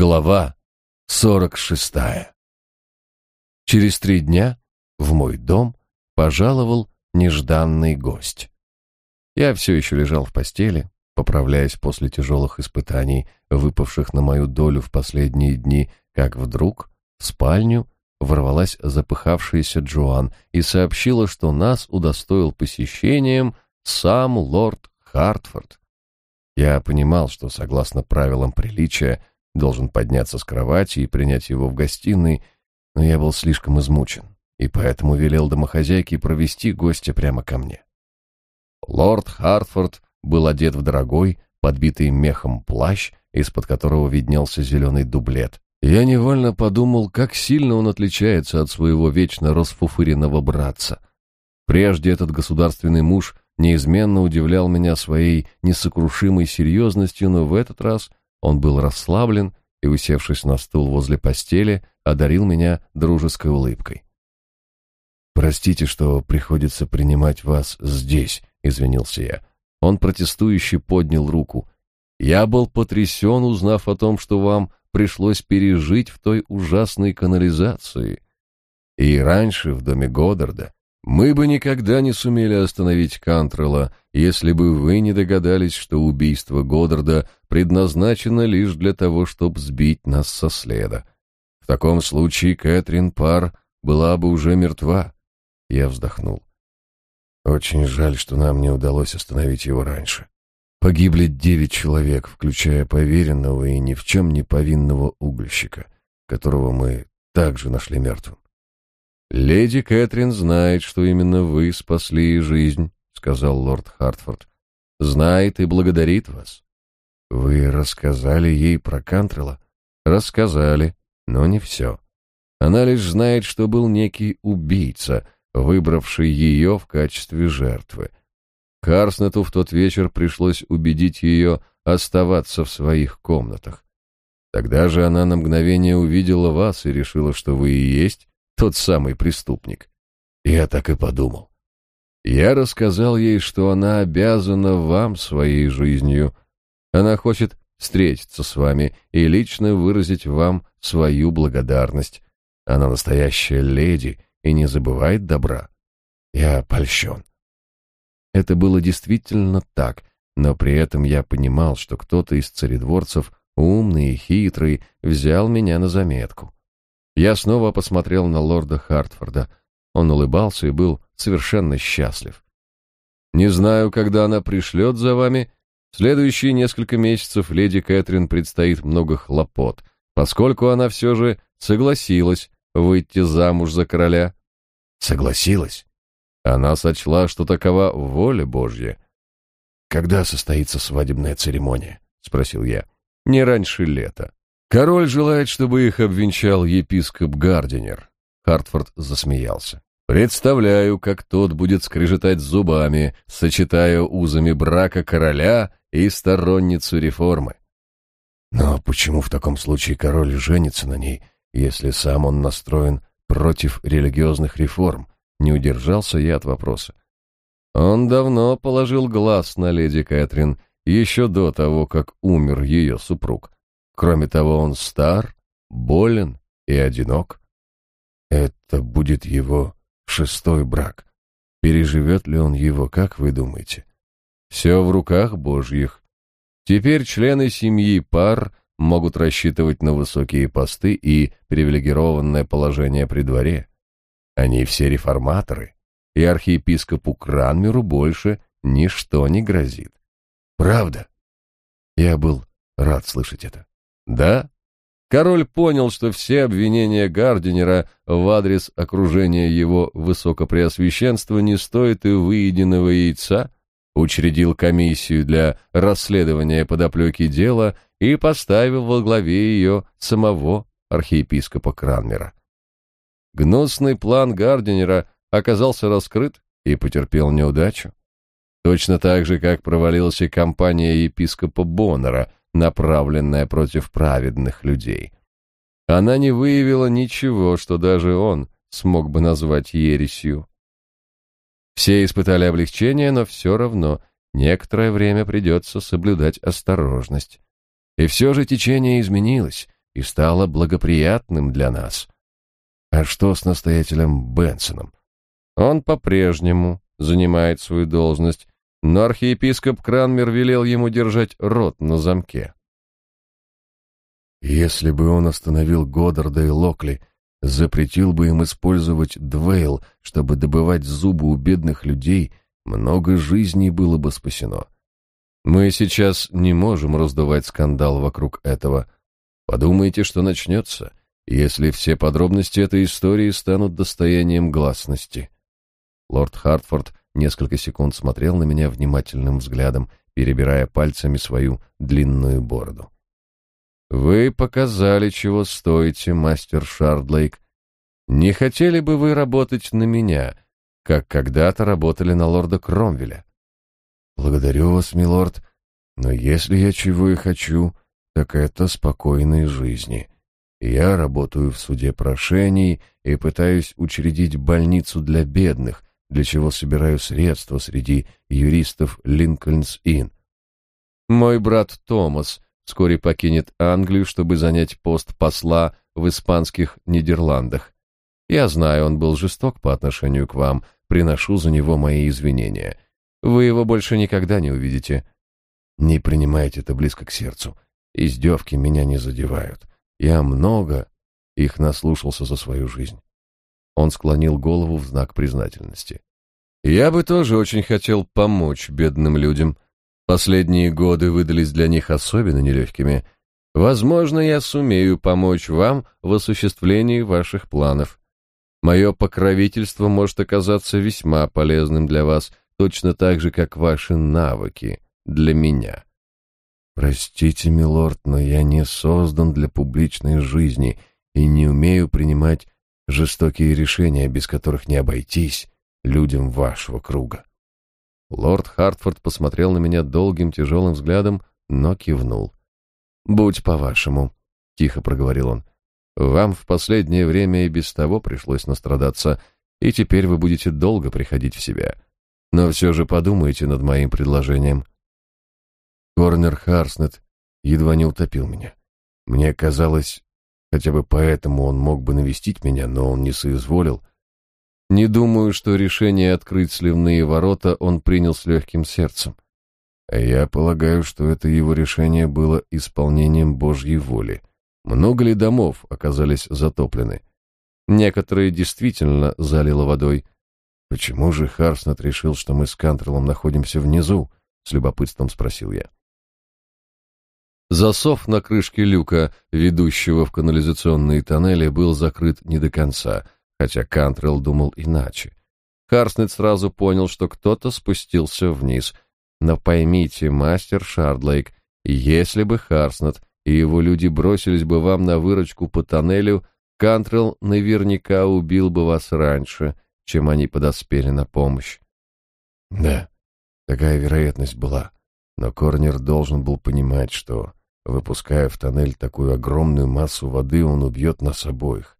Глава сорок шестая. Через три дня в мой дом пожаловал нежданный гость. Я все еще лежал в постели, поправляясь после тяжелых испытаний, выпавших на мою долю в последние дни, как вдруг в спальню ворвалась запыхавшаяся Джоан и сообщила, что нас удостоил посещением сам лорд Хартфорд. Я понимал, что, согласно правилам приличия, должен подняться с кровати и принять его в гостиной, но я был слишком измучен, и поэтому велел домохозяйке провести гостя прямо ко мне. Лорд Хартфорд был одет в дорогой, подбитый мехом плащ, из-под которого виднелся зеленый дублет. Я невольно подумал, как сильно он отличается от своего вечно расфуфыренного братца. Прежде этот государственный муж неизменно удивлял меня своей несокрушимой серьезностью, но в этот раз он был расслаблен и, усевшись на стул возле постели, одарил меня дружеской улыбкой. «Простите, что приходится принимать вас здесь», — извинился я. Он протестующе поднял руку. «Я был потрясен, узнав о том, что вам пришлось пережить в той ужасной канализации. И раньше в доме Годдарда мы бы никогда не сумели остановить Кантрелла, если бы вы не догадались, что убийство Годдарда предназначено лишь для того, чтобы сбить нас со следа. В таком случае Кэтрин Пар была бы уже мертва. Я вздохнул. Очень жаль, что нам не удалось остановить его раньше. Погибли девять человек, включая поверенного и ни в чем не повинного угольщика, которого мы также нашли мертвым. «Леди Кэтрин знает, что именно вы спасли ей жизнь», — сказал лорд Хартфорд. «Знает и благодарит вас». «Вы рассказали ей про Кантрела?» «Рассказали, но не все. Она лишь знает, что был некий убийца, выбравший ее в качестве жертвы. Карснету в тот вечер пришлось убедить ее оставаться в своих комнатах. Тогда же она на мгновение увидела вас и решила, что вы и есть тот самый преступник. Я так и подумал. Я рассказал ей, что она обязана вам своей жизнью. Она хочет встретиться с вами и лично выразить вам свою благодарность. Она настоящая леди и не забывает добра. Я польщен. Это было действительно так, но при этом я понимал, что кто-то из царедворцев, умный и хитрый, взял меня на заметку. Я снова посмотрел на лорда Хартфорда. Он улыбался и был совершенно счастлив. «Не знаю, когда она пришлет за вами. В следующие несколько месяцев леди Кэтрин предстоит много хлопот, поскольку она все же согласилась выйти замуж за короля». «Согласилась?» Она сочла, что такова воля Божья. «Когда состоится свадебная церемония?» — спросил я. «Не раньше лета. Король желает, чтобы их обвенчал епископ Гардинер. Хартфорд засмеялся. Представляю, как тот будет скрежетать зубами, сочетая узами брака короля и сторонницу реформы. Но почему в таком случае король женится на ней, если сам он настроен против религиозных реформ? Не удержался я от вопроса. Он давно положил глаз на леди Кэтрин, еще до того, как умер ее супруг. Кроме того, он стар, болен и одинок. Это будет его шестой брак. Переживет ли он его, как вы думаете? Все в руках Божьих. Теперь члены семьи пар могут рассчитывать на высокие посты и привилегированное положение при дворе. Они все реформаторы, и архиепископу Кранмеру больше ничто не грозит. Правда? Я был рад слышать это. Да? Король понял, что все обвинения Гардинера в адрес окружения его высокопреосвященства не стоят и выеденного яйца, учредил комиссию для расследования подоплеки дела и поставил во главе ее самого архиепископа Кранмера. Гнусный план Гардинера оказался раскрыт и потерпел неудачу. Точно так же, как провалилась и кампания епископа Боннера — направленная против праведных людей. Она не выявила ничего, что даже он смог бы назвать ересью. Все испытали облегчение, но все равно некоторое время придется соблюдать осторожность. И все же течение изменилось, и стало благоприятным для нас. А что с настоятелем Бенсоном? Он по-прежнему занимает свою должность, но архиепископ Кранмер велел ему держать рот на замке. Если бы он остановил Годдарда и Локли, запретил бы им использовать Двейл, чтобы добывать зубы у бедных людей, много жизней было бы спасено. Мы сейчас не можем раздувать скандал вокруг этого. Подумайте, что начнется, если все подробности этой истории станут достоянием гласности. Лорд Хартфорд несколько секунд смотрел на меня внимательным взглядом, перебирая пальцами свою длинную бороду. Вы показали, чего стоите, мастер Шардлейк. Не хотели бы вы работать на меня, как когда-то работали на лорда Кромвеля? Благодарю вас, милорд, но если я чего и хочу, так это спокойной жизни. Я работаю в суде прошений и пытаюсь учредить больницу для бедных, для чего собираю средства среди юристов Линкольнс-Инн. Мой брат Томас вскоре покинет Англию, чтобы занять пост посла в испанских Нидерландах. Я знаю, он был жесток по отношению к вам, приношу за него мои извинения. Вы его больше никогда не увидите. Не принимайте это близко к сердцу. Издевки меня не задевают. Я много их наслушался за свою жизнь. Он склонил голову в знак признательности. Я бы тоже очень хотел помочь бедным людям. Последние годы выдались для них особенно нелегкими. Возможно, я сумею помочь вам в осуществлении ваших планов. Мое покровительство может оказаться весьма полезным для вас, точно так же, как ваши навыки для меня. Простите, милорд, но я не создан для публичной жизни и не умею принимать жестокие решения, без которых не обойтись людям вашего круга. Лорд Хартфорд посмотрел на меня долгим тяжелым взглядом, но кивнул. «Будь по-вашему», — тихо проговорил он. «Вам в последнее время и без того пришлось настрадаться, и теперь вы будете долго приходить в себя. Но все же подумайте над моим предложением». Корнер Харснет едва не утопил меня. Мне казалось, хотя бы поэтому он мог бы навестить меня, но он не соизволил. Не думаю, что решение открыть сливные ворота он принял с легким сердцем. А я полагаю, что это его решение было исполнением Божьей воли. Много ли домов оказались затоплены? Некоторые действительно залило водой. Почему же Харснет решил, что мы с Кантрелом находимся внизу? С любопытством спросил я. Засов на крышке люка, ведущего в канализационные тоннели, был закрыт не до конца, хотя Кантрелл думал иначе. Харснет сразу понял, что кто-то спустился вниз. Но поймите, мастер Шардлейк, если бы Харснет и его люди бросились бы вам на выручку по тоннелю, Кантрелл наверняка убил бы вас раньше, чем они подоспели на помощь. Да, такая вероятность была, но Корнер должен был понимать, что Выпуская в тоннель такую огромную массу воды, он убьет нас обоих.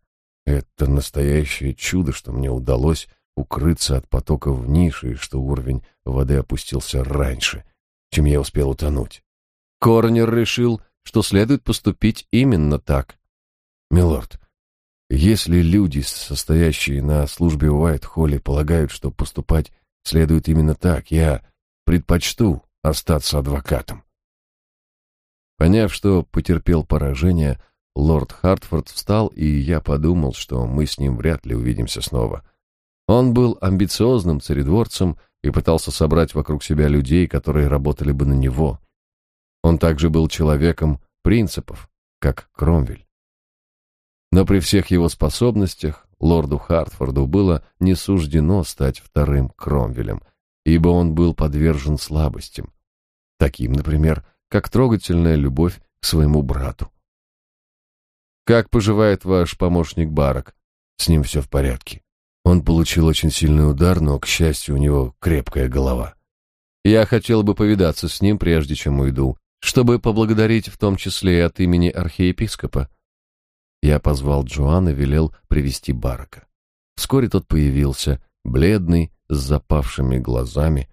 Это настоящее чудо, что мне удалось укрыться от потока в нише, и что уровень воды опустился раньше, чем я успел утонуть. Корнер решил, что следует поступить именно так. Милорд, если люди, состоящие на службе в Уайт-Холле, полагают, что поступать следует именно так, я предпочту остаться адвокатом. Поняв, что потерпел поражение, лорд Хартфорд встал, и я подумал, что мы с ним вряд ли увидимся снова. Он был амбициозным царедворцем и пытался собрать вокруг себя людей, которые работали бы на него. Он также был человеком принципов, как Кромвель. Но при всех его способностях лорду Хартфорду было не суждено стать вторым Кромвелем, ибо он был подвержен слабостям, таким, например, как трогательная любовь к своему брату. Как поживает ваш помощник Барак? С ним все в порядке. Он получил очень сильный удар, но, к счастью, у него крепкая голова. Я хотел бы повидаться с ним, прежде чем уйду, чтобы поблагодарить в том числе и от имени архиепископа. Я позвал Джоан и велел привести Барака. Вскоре тот появился, бледный, с запавшими глазами,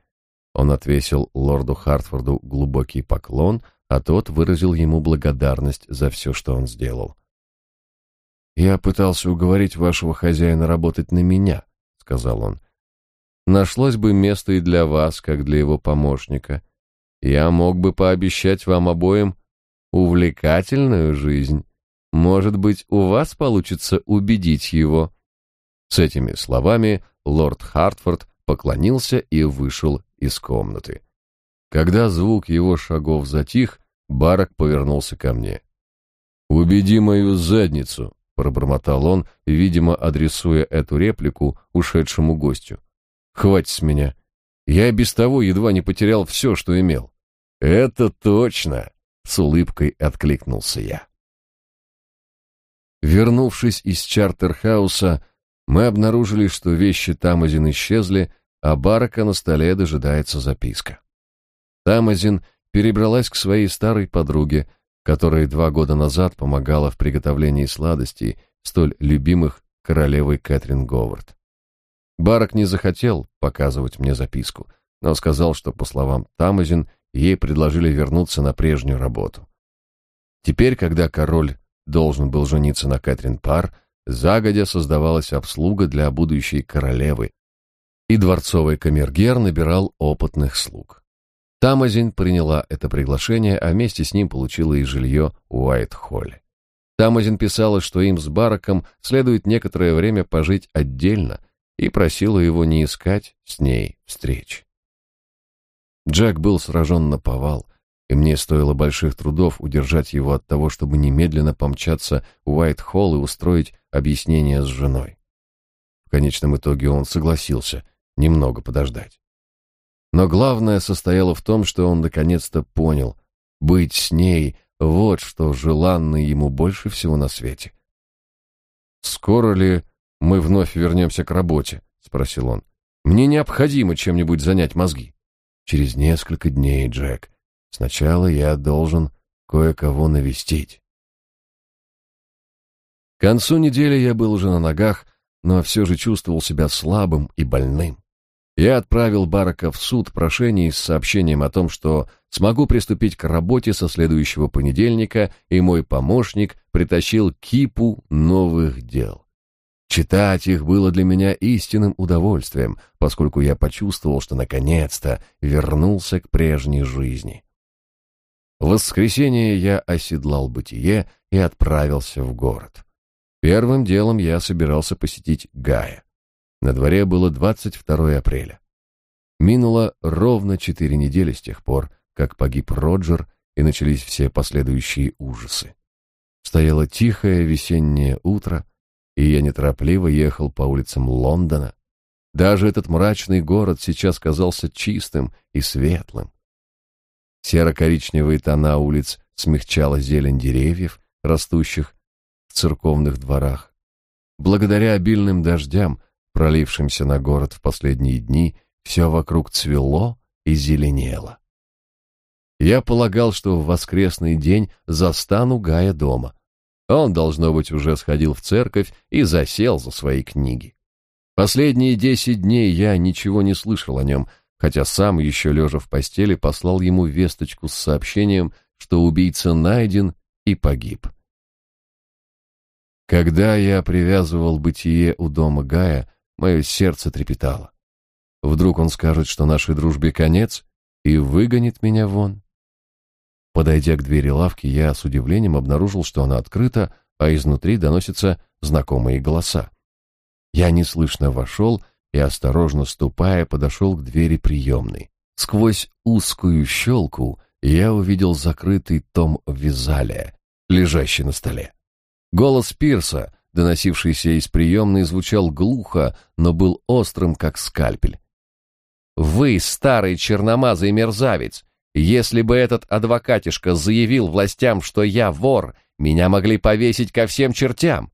он отвесил лорду Хартфорду глубокий поклон, а тот выразил ему благодарность за все, что он сделал. «Я пытался уговорить вашего хозяина работать на меня», — сказал он. «Нашлось бы место и для вас, как для его помощника. Я мог бы пообещать вам обоим увлекательную жизнь. Может быть, у вас получится убедить его». С этими словами лорд Хартфорд поклонился и вышел из комнаты. Когда звук его шагов затих, Барак повернулся ко мне. «Убеди мою задницу», пробормотал он, видимо, адресуя эту реплику ушедшему гостю. Хватит с меня. Я без того едва не потерял все, что имел. Это точно, с улыбкой откликнулся я. Вернувшись из чартерхауса, мы обнаружили, что вещи Тамазин исчезли, а барака на столе дожидается записка. Тамазин перебралась к своей старой подруге, которая два года назад помогала в приготовлении сладостей, столь любимых королевой Кэтрин Говард. Барак не захотел показывать мне записку, но сказал, что, по словам Тамазин, ей предложили вернуться на прежнюю работу. Теперь, когда король должен был жениться на Кэтрин Пар, загодя создавалась обслуга для будущей королевы, и дворцовый камергер набирал опытных слуг. Тамазин приняла это приглашение, а вместе с ним получила и жилье в Уайт-Холле. Тамазин писала, что им с Бараком следует некоторое время пожить отдельно, и просила его не искать с ней встреч. Джек был сражен на повал, и мне стоило больших трудов удержать его от того, чтобы немедленно помчаться в Уайт-Холл и устроить объяснение с женой. В конечном итоге он согласился немного подождать. Но главное состояло в том, что он наконец-то понял, быть с ней — вот что желанно ему больше всего на свете. «Скоро ли мы вновь вернемся к работе?» — спросил он. «Мне необходимо чем-нибудь занять мозги». «Через несколько дней, Джек. Сначала я должен кое-кого навестить». К концу недели я был уже на ногах, но все же чувствовал себя слабым и больным. Я отправил Барака в суд прошение с сообщением о том, что смогу приступить к работе со следующего понедельника, и мой помощник притащил кипу новых дел. Читать их было для меня истинным удовольствием, поскольку я почувствовал, что наконец-то вернулся к прежней жизни. В воскресенье я оседлал бытие и отправился в город. Первым делом я собирался посетить Гая. На дворе было 22 апреля. Минуло ровно четыре недели с тех пор, как погиб Роджер, и начались все последующие ужасы. Стояло тихое весеннее утро, и я неторопливо ехал по улицам Лондона. Даже этот мрачный город сейчас казался чистым и светлым. Серо-коричневые тона улиц смягчала зелень деревьев, растущих в церковных дворах. Благодаря обильным дождям пролившимся на город в последние дни, все вокруг цвело и зеленело. Я полагал, что в воскресный день застану Гая дома. Он, должно быть, уже сходил в церковь и засел за свои книги. Последние десять дней я ничего не слышал о нем, хотя сам, еще лежа в постели, послал ему весточку с сообщением, что убийца найден и погиб. Когда я привязывал бытие у дома Гая, Мое сердце трепетало. Вдруг он скажет, что нашей дружбе конец, и выгонит меня вон. Подойдя к двери лавки, я с удивлением обнаружил, что она открыта, а изнутри доносятся знакомые голоса. Я неслышно вошел и, осторожно ступая, подошел к двери приемной. Сквозь узкую щелку я увидел закрытый том Визалия, лежащий на столе. Голос Пирса, доносившийся из приемной, звучал глухо, но был острым, как скальпель. «Вы, старый черномазый мерзавец! Если бы этот адвокатишка заявил властям, что я вор, меня могли повесить ко всем чертям!»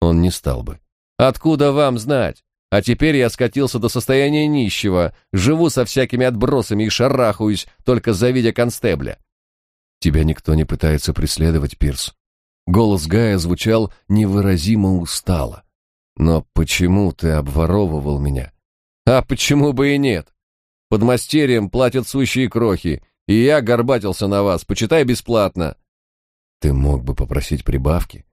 Он не стал бы. «Откуда вам знать? А теперь я скатился до состояния нищего, живу со всякими отбросами и шарахаюсь, только завидя констебля». «Тебя никто не пытается преследовать, Пирс», Голос Гая звучал невыразимо устало. «Но почему ты обворовывал меня?» «А почему бы и нет? Под мастерием платят сущие крохи, и я горбатился на вас, почитай бесплатно. Ты мог бы попросить прибавки.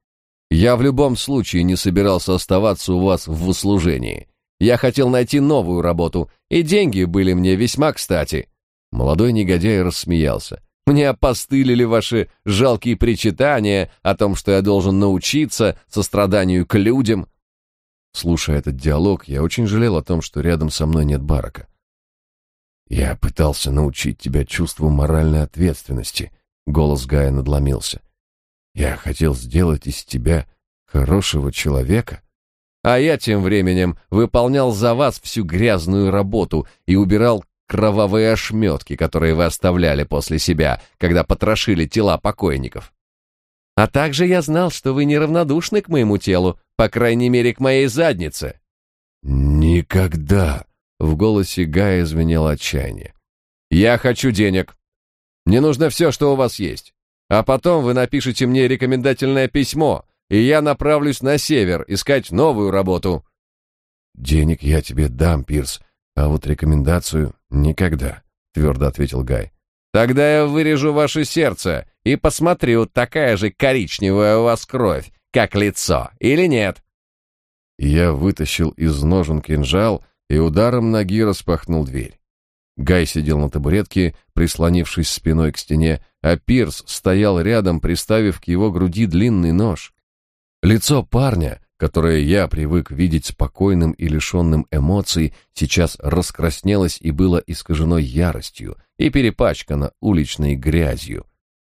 Я в любом случае не собирался оставаться у вас в услужении. Я хотел найти новую работу, и деньги были мне весьма кстати. Молодой негодяй рассмеялся. Мне опостылили ваши жалкие причитания о том, что я должен научиться состраданию к людям. Слушая этот диалог, я очень жалел о том, что рядом со мной нет барака. Я пытался научить тебя чувству моральной ответственности. Голос Гая надломился. Я хотел сделать из тебя хорошего человека. А я тем временем выполнял за вас всю грязную работу и убирал кровавые ошметки, которые вы оставляли после себя, когда потрошили тела покойников. А также я знал, что вы неравнодушны к моему телу, по крайней мере, к моей заднице. Никогда, в голосе Гая звенело отчаяние. Я хочу денег. Мне нужно все, что у вас есть. А потом вы напишите мне рекомендательное письмо, и я направлюсь на север искать новую работу. Денег я тебе дам, Пирс, а вот рекомендацию никогда, твердо ответил Гай. Тогда я вырежу ваше сердце и посмотрю, такая же коричневая у вас кровь, как лицо, или нет. Я вытащил из ножен кинжал и ударом ноги распахнул дверь. Гай сидел на табуретке, прислонившись спиной к стене, а Пирс стоял рядом, приставив к его груди длинный нож. Лицо парня, которое я привык видеть спокойным и лишенным эмоций, сейчас раскраснелось и было искажено яростью и перепачкано уличной грязью.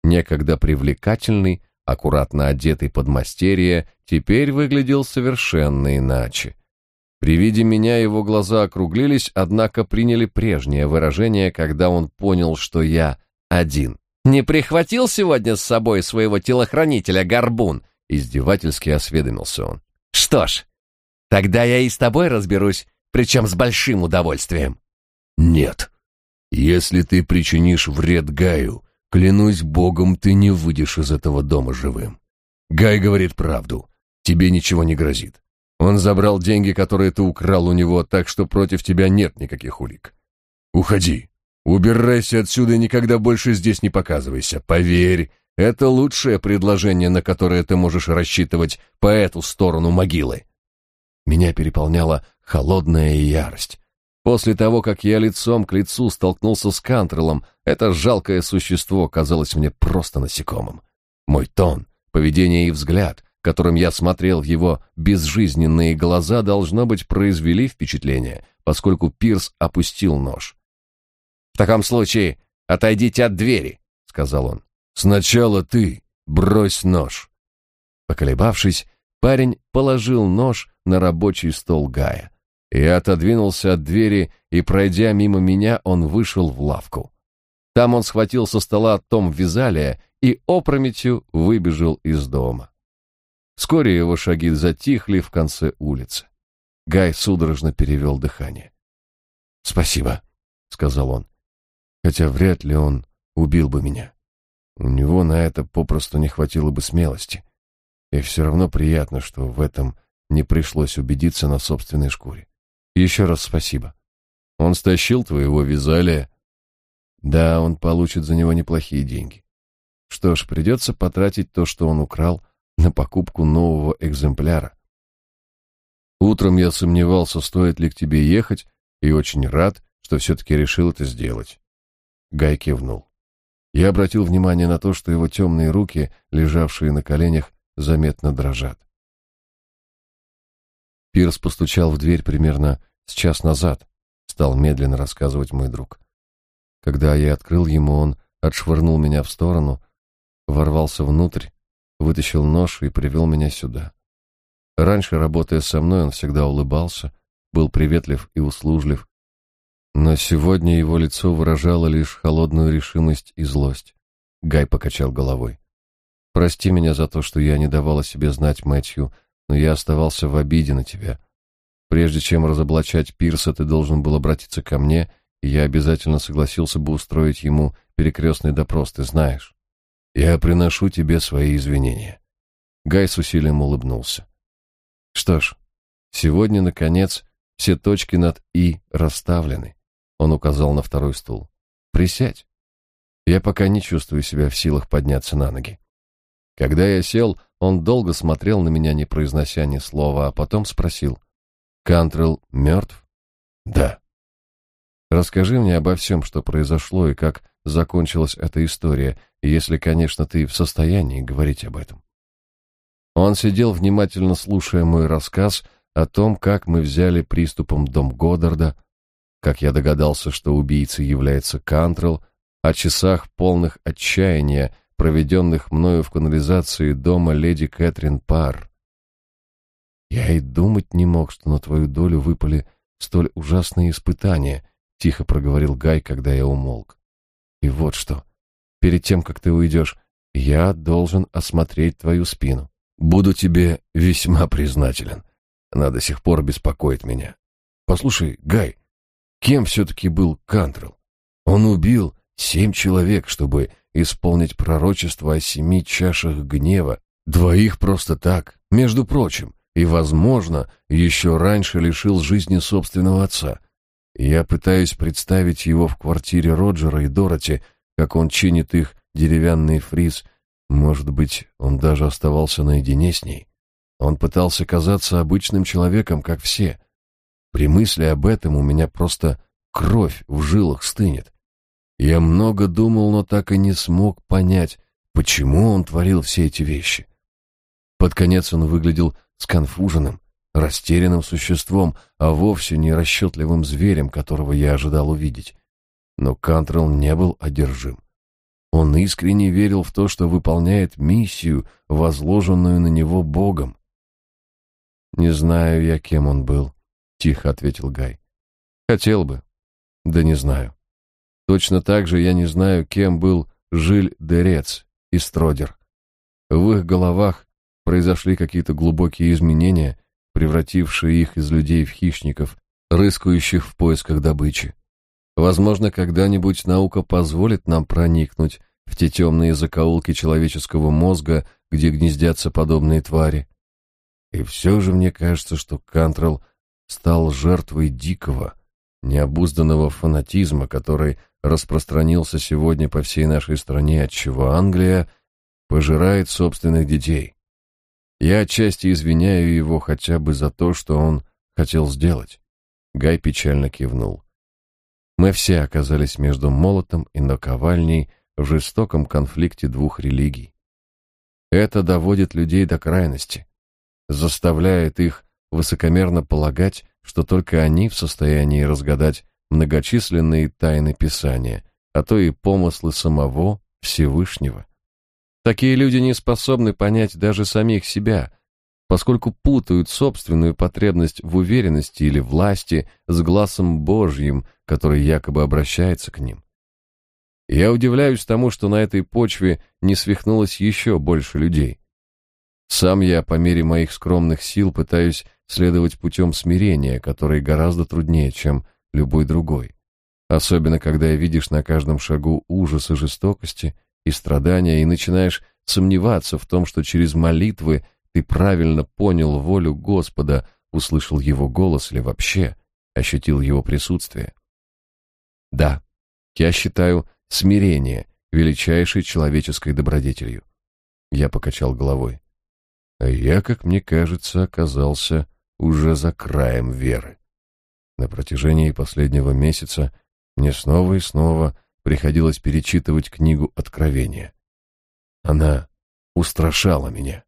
Некогда привлекательный, аккуратно одетый подмастерье, теперь выглядел совершенно иначе. При виде меня его глаза округлились, однако приняли прежнее выражение, когда он понял, что я один. «Не прихватил сегодня с собой своего телохранителя Горбун?» Издевательски осведомился он. «Что ж, тогда я и с тобой разберусь, причем с большим удовольствием». «Нет. Если ты причинишь вред Гаю, клянусь богом, ты не выйдешь из этого дома живым. Гай говорит правду. Тебе ничего не грозит. Он забрал деньги, которые ты украл у него, так что против тебя нет никаких улик. Уходи. Убирайся отсюда и никогда больше здесь не показывайся. Поверь, это лучшее предложение, на которое ты можешь рассчитывать по эту сторону могилы. Меня переполняла холодная ярость. После того, как я лицом к лицу столкнулся с Кантрелом, это жалкое существо казалось мне просто насекомым. Мой тон, поведение и взгляд которым я смотрел в его безжизненные глаза, должно быть, произвели впечатление, поскольку Пирс опустил нож. «В таком случае отойдите от двери», — сказал он. «Сначала ты брось нож». Поколебавшись, парень положил нож на рабочий стол Гая. Я отодвинулся от двери, и, пройдя мимо меня, он вышел в лавку. Там он схватил со стола том Визалия и опрометью выбежал из дома. Вскоре его шаги затихли в конце улицы. Гай судорожно перевел дыхание. «Спасибо», — сказал он, хотя вряд ли он убил бы меня. У него на это попросту не хватило бы смелости. И все равно приятно, что в этом не пришлось убедиться на собственной шкуре. Еще раз спасибо. Он стащил твоего вязалия. Да, он получит за него неплохие деньги. Что ж, придется потратить то, что он украл, на покупку нового экземпляра. Утром я сомневался, стоит ли к тебе ехать, и очень рад, что все-таки решил это сделать. Гай кивнул. Я обратил внимание на то, что его темные руки, лежавшие на коленях, заметно дрожат. Пирс постучал в дверь примерно с час назад, стал медленно рассказывать мой друг. Когда я открыл ему, он отшвырнул меня в сторону, ворвался внутрь вытащил нож и привел меня сюда. Раньше, работая со мной, он всегда улыбался, был приветлив и услужлив, но сегодня его лицо выражало лишь холодную решимость и злость. Гай покачал головой. «Прости меня за то, что я не давал о себе знать Мэтью, но я оставался в обиде на тебя. Прежде чем разоблачать Пирса, ты должен был обратиться ко мне, и я обязательно согласился бы устроить ему перекрестный допрос, ты знаешь. Я приношу тебе свои извинения. Гай с усилием улыбнулся. Что ж, сегодня наконец все точки над и расставлены. Он указал на второй стул. Присядь. Я пока не чувствую себя в силах подняться на ноги. Когда я сел, он долго смотрел на меня, не произнося ни слова, а потом спросил. «Кантрелл мертв?» «Да». «Расскажи мне обо всем, что произошло и как закончилась эта история, если, конечно, ты в состоянии говорить об этом». Он сидел, внимательно слушая мой рассказ о том, как мы взяли приступом дом Годдарда, как я догадался, что убийцей является Кантрелл, о часах полных отчаяния, проведенных мною в канализации дома леди Кэтрин Парр. Я и думать не мог, что на твою долю выпали столь ужасные испытания, тихо проговорил Гай, когда я умолк. И вот что. Перед тем, как ты уйдешь, я должен осмотреть твою спину. Буду тебе весьма признателен. Она до сих пор беспокоит меня. Послушай, Гай, кем все-таки был Кантрелл? Он убил семь человек, чтобы исполнить пророчество о семи чашах гнева, двоих просто так, между прочим, и, возможно, еще раньше лишил жизни собственного отца. Я пытаюсь представить его в квартире Роджера и Дороти, как он чинит их деревянный фриз. Может быть, он даже оставался наедине с ней. Он пытался казаться обычным человеком, как все. При мысли об этом у меня просто кровь в жилах стынет. Я много думал, но так и не смог понять, почему он творил все эти вещи. Под конец он выглядел сконфуженным, растерянным существом, а вовсе не расчетливым зверем, которого я ожидал увидеть. Но Кантрелл не был одержим. Он искренне верил в то, что выполняет миссию, возложенную на него Богом. «Не знаю я, кем он был», — тихо ответил Гай. «Хотел бы. Да не знаю. Точно так же я не знаю, кем был Жиль Дерец и Стродер. В их головах произошли какие-то глубокие изменения, превратившие их из людей в хищников, рыскающих в поисках добычи. Возможно, когда-нибудь наука позволит нам проникнуть в те темные закоулки человеческого мозга, где гнездятся подобные твари. И все же мне кажется, что Кантрелл стал жертвой дикого, необузданного фанатизма, который распространился сегодня по всей нашей стране, отчего Англия пожирает собственных детей. Я отчасти извиняю его хотя бы за то, что он хотел сделать. Гай печально кивнул. Мы все оказались между молотом и наковальней в жестоком конфликте двух религий. Это доводит людей до крайности, заставляет их высокомерно полагать, что только они в состоянии разгадать многочисленные тайны Писания, а то и помыслы самого Всевышнего. Такие люди не способны понять даже самих себя, поскольку путают собственную потребность в уверенности или власти с глазом Божьим, который якобы обращается к ним. Я удивляюсь тому, что на этой почве не свихнулось еще больше людей. Сам я по мере моих скромных сил пытаюсь следовать путем смирения, который гораздо труднее, чем любой другой. Особенно, когда видишь на каждом шагу ужас и жестокости и страдания, и начинаешь сомневаться в том, что через молитвы ты правильно понял волю Господа, услышал его голос или вообще ощутил его присутствие. Да, я считаю смирение величайшей человеческой добродетелью. Я покачал головой. А я, как мне кажется, оказался уже за краем веры. На протяжении последнего месяца мне снова и снова приходилось перечитывать книгу Откровения. Она устрашала меня.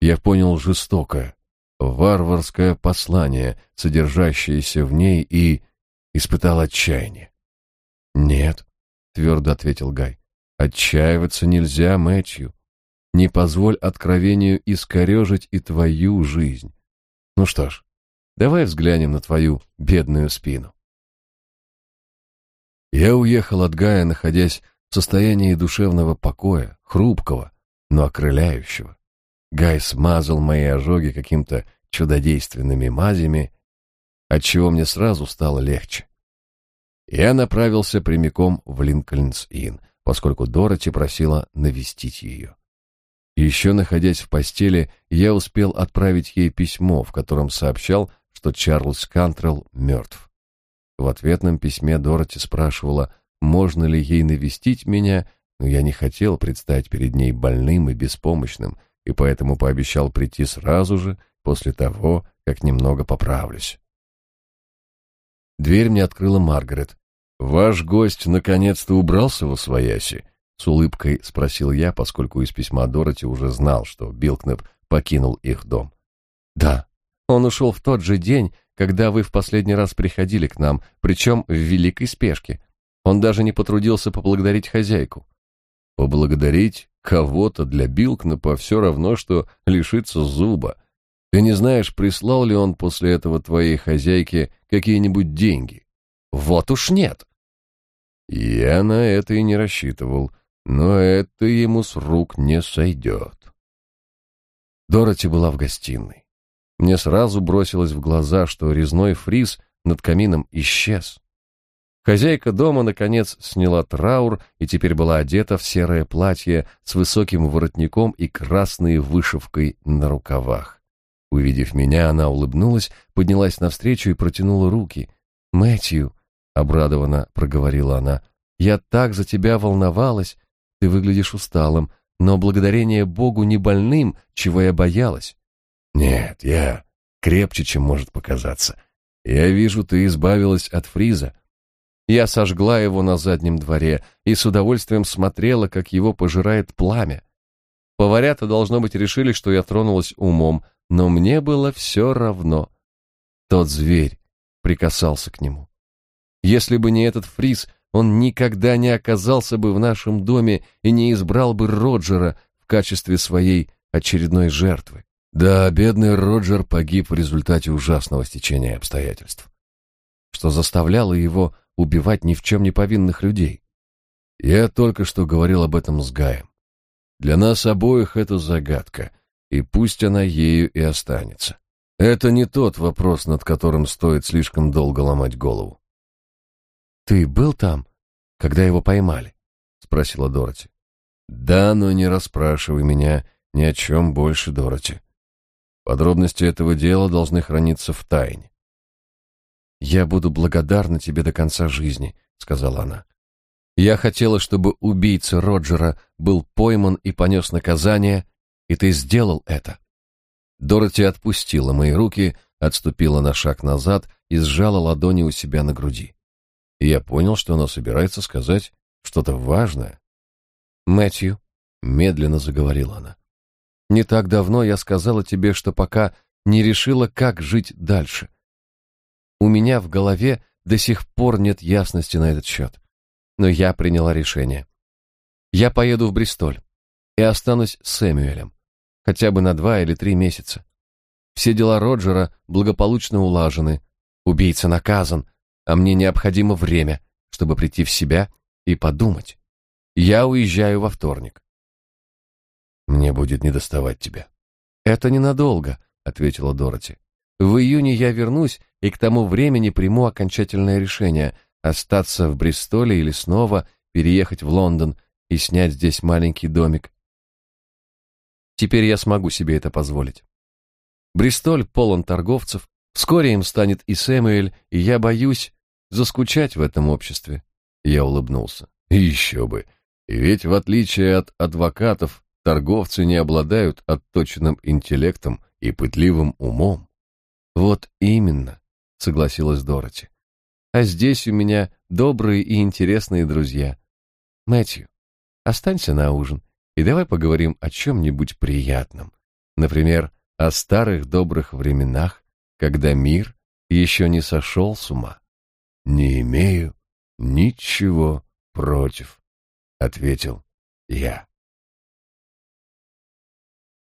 Я понял жестокое, варварское послание, содержащееся в ней, и испытал отчаяние. «Нет», — твердо ответил Гай, — «отчаиваться нельзя, Мэтью. Не позволь откровению искорежить и твою жизнь. Ну что ж, Давай взглянем на твою бедную спину. Я уехал от Гая, находясь в состоянии душевного покоя, хрупкого, но окрыляющего. Гай смазал мои ожоги каким-то чудодейственными мазями, отчего мне сразу стало легче. Я направился прямиком в Линкольнс-Инн, поскольку Дороти просила навестить ее. Еще находясь в постели, я успел отправить ей письмо, в котором сообщал, что Чарльз Кантрелл мертв. В ответном письме Дороти спрашивала, можно ли ей навестить меня, но я не хотел предстать перед ней больным и беспомощным, и поэтому пообещал прийти сразу же, после того, как немного поправлюсь. Дверь мне открыла Маргарет. «Ваш гость наконец-то убрался во свояси?» — с улыбкой спросил я, поскольку из письма Дороти уже знал, что Билкнеп покинул их дом. «Да, он ушел в тот же день, когда вы в последний раз приходили к нам, причем в великой спешке. Он даже не потрудился поблагодарить хозяйку». «Поблагодарить кого-то для Билкнепа все равно, что лишиться зуба. Ты не знаешь, прислал ли он после этого твоей хозяйке какие-нибудь деньги?» «Вот уж нет!» Я на это и не рассчитывал, но это ему с рук не сойдет. Дороти была в гостиной. Мне сразу бросилось в глаза, что резной фриз над камином исчез. Хозяйка дома, наконец, сняла траур и теперь была одета в серое платье с высоким воротником и красной вышивкой на рукавах. Увидев меня, она улыбнулась, поднялась навстречу и протянула руки. «Мэтью», — обрадованно проговорила она, — «я так за тебя волновалась. Ты выглядишь усталым, но благодарение Богу не больным, чего я боялась. Нет, я крепче, чем может показаться. Я вижу, ты избавилась от фриза. Я сожгла его на заднем дворе и с удовольствием смотрела, как его пожирает пламя. Поварята, должно быть, решили, что я тронулась умом, но мне было все равно. Тот зверь прикасался к нему. Если бы не этот фриз, он никогда не оказался бы в нашем доме и не избрал бы Роджера в качестве своей очередной жертвы. Да, бедный Роджер погиб в результате ужасного стечения обстоятельств, что заставляло его убивать ни в чем не повинных людей. Я только что говорил об этом с Гаем. Для нас обоих это загадка, и пусть она ею и останется. Это не тот вопрос, над которым стоит слишком долго ломать голову. «Ты был там, когда его поймали?» — спросила Дороти. «Да, но не расспрашивай меня ни о чем больше, Дороти. Подробности этого дела должны храниться в тайне». «Я буду благодарна тебе до конца жизни», — сказала она. «Я хотела, чтобы убийца Роджера был пойман и понес наказание, и ты сделал это». Дороти отпустила мои руки, отступила на шаг назад и сжала ладони у себя на груди и я понял, что она собирается сказать что-то важное. «Мэтью», — медленно заговорила она, — «не так давно я сказала тебе, что пока не решила, как жить дальше. У меня в голове до сих пор нет ясности на этот счет, но я приняла решение. Я поеду в Бристоль и останусь с Сэмюэлем, хотя бы на два или три месяца. Все дела Роджера благополучно улажены, убийца наказан, а мне необходимо время, чтобы прийти в себя и подумать. Я уезжаю во вторник. Мне будет недоставать тебя. Это ненадолго, ответила Дороти. В июне я вернусь и к тому времени приму окончательное решение остаться в Бристоле или снова переехать в Лондон и снять здесь маленький домик. Теперь я смогу себе это позволить. Бристоль полон торговцев, вскоре им станет и Сэмюэль, и я боюсь, заскучать в этом обществе. Я улыбнулся. Еще бы. Ведь в отличие от адвокатов, торговцы не обладают отточенным интеллектом и пытливым умом. Вот именно, согласилась Дороти. А здесь у меня добрые и интересные друзья. Мэтью, останься на ужин и давай поговорим о чем-нибудь приятном. Например, о старых добрых временах, когда мир еще не сошел с ума. «Не имею ничего против», — ответил я.